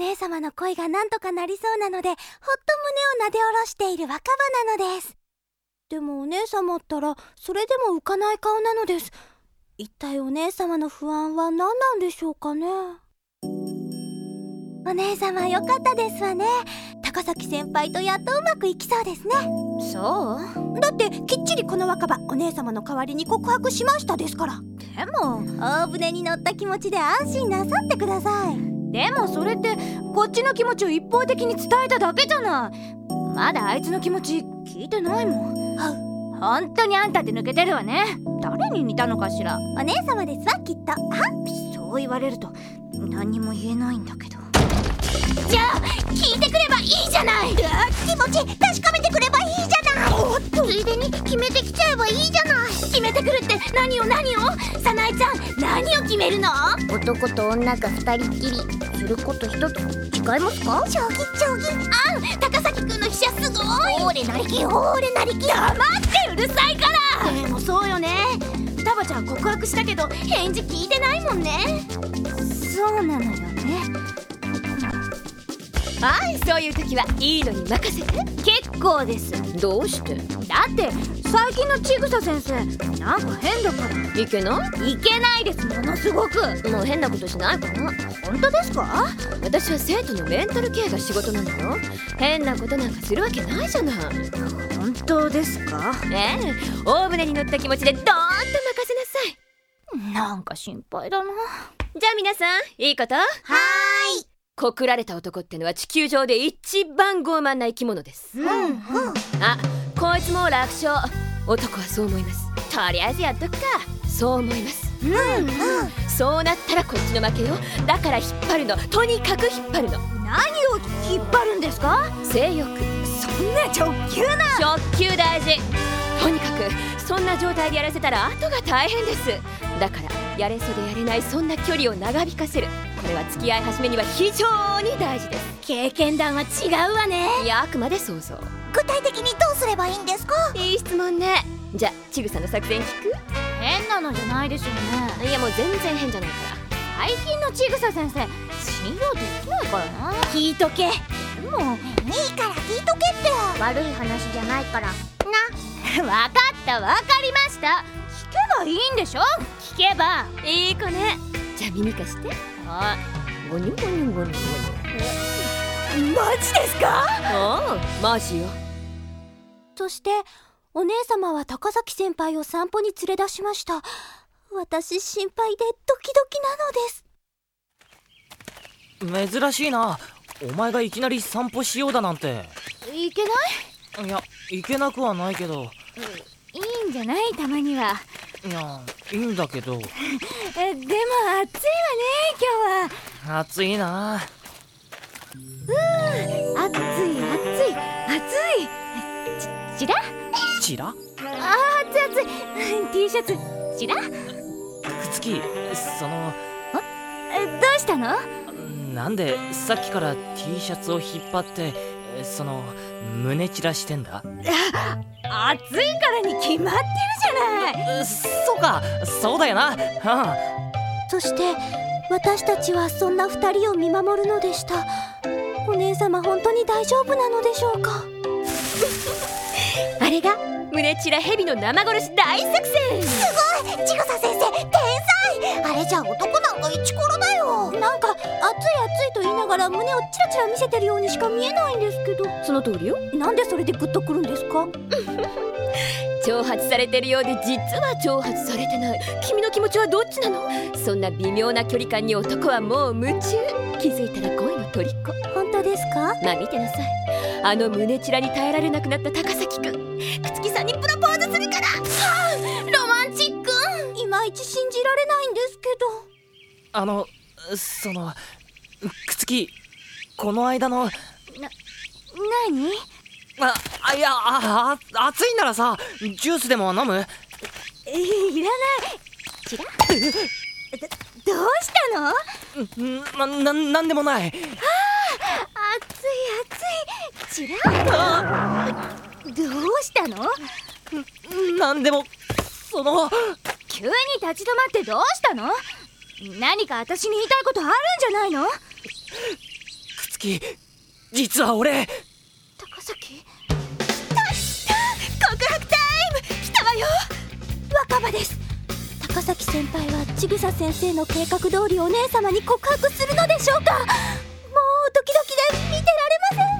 姉様の恋がなんとかなりそうなのでほっと胸をなで下ろしている若葉なのです。でもお姉様ったらそれでも浮かない顔なのです。一体お姉様の不安は何なんでしょうかね。お姉様よかったですわね。高崎先輩とやっとうまくいきそうですね。そう？だってきっちりこの若葉お姉様の代わりに告白しましたですから。でも大船に乗った気持ちで安心なさってくださいでもそれってこっちの気持ちを一方的に伝えただけじゃない。まだあいつの気持ち聞いてないもん。本当にあんたって抜けてるわね。誰に似たのかしら。お姉様ですわきっと。そう言われると何にも言えないんだけど。じゃあ聞いてくればいいじゃない。気持ち確かめてくればいいじゃない。ついでに決めてきちゃえばいいじゃない決めてくるって何を何を？さなえちゃん何を決めるの？男と女が二人っきり。すること一つ違いますか？将棋将棋。あん高崎くんの飛車すごい。オーレなりき。オーレなりき。黙ってうるさいから。でもそうよね。タバちゃん告白したけど返事聞いてないもんね。そうなのよねはいそういう時はいいのに任せて。結構です。どうして？だって最近のちぐさ先生なんか変だから。いけない？いけないですものすごく。もう変なことしないかな？本当ですか？私は生徒のメンタルケアが仕事なのよ。変なことなんかするわけないじゃない。本当ですか？ええ。大船に乗った気持ちでドーンと任せなさい。なんか心配だな。じゃあ皆さんいいこと？はーい告られた男ってのは地球上で一番傲慢な生き物です。うんうん。あこいつも楽勝。男はそう思います。とりあえずやっとくか。そう思います。うんうん。そうなったらこっちの負けよ。だから引っ張るの。とにかく引っ張るの。何を引っ張るんですか？性欲。そんな直球な。直球大事。とにかくそんな状態でやらせたら後が大変です。だからやれそうでやれないそんな距離を長引かせるこれは付き合い始めには非常に大事です。経験談は違うわね。いやあくまで想像。具体的にどうすればいいんですか？いい質問ね。じゃあちぐさの作戦聞変なのじゃないでしょうね。くいやもう全然変じゃないから。最近のちぐさ先生。信用できないからな。聞いとけ。でも。いいから聞いとけって。悪い話じゃないから。な。分かった分かりました。聞けばいいんでしょ？聞けば。いい子ね。じゃあ耳貸してあゴニョゴニョゴニョゴニマジですか？ョおうマジよ。そしてお姉様は高崎先輩を散歩に連れ出しました。私心配でドキドキなのです。珍しいな。お前がいきなり散歩しようだなんて。いけない？いやいけなくはないけど。いいんじゃない？たまにはいやいいんだけど。えでも暑いわね今暑いな。日は暑い暑い暑い。ちちら？チラあー暑い暑い。T シャツちら？つきそのえどうしたの？なんでさっきから T シャツを引っ張ってえその胸チラしてんだ？暑いからに決まってるじゃない。そうかそうだよな。はそして私たちはそんな二人を見守るのでした。お姉様本当に大丈夫なのでしょうか？あれが胸チラヘビの生殺し大作戦ちぐさ先生天才あれじゃ。男なんかイチコロだよなんか熱い熱いと言いながら胸をチラチラ見せてるようにしか見えないんですけど。その通りよなんでそれでグッとくるんですか挑発されてるようで実は挑発されてない君の気持ちはどっちなのそんな微妙な距離感に男はもう夢中。気づいたら恋の虜本当ですか？まあ見てなさい。あの胸チラに耐えられなくなった高崎くん。ち信じられないんですけど。あのそのくつきこの間の何？ああいやああ暑いんならさジュースでも飲む？えいらない。ちらどどうしたの？んなななんでもない。暑い暑い。ちらどうしたの？なんでもその急に立ち止まってどうしたの？何か私に言いたいことあるんじゃないの？くつき実は俺。高崎。告白タイム！来たわよ！若葉です。高崎先輩はちぐさ先生の計画通りお姉様に告白するのでしょうか？もうドキドキで見てられません。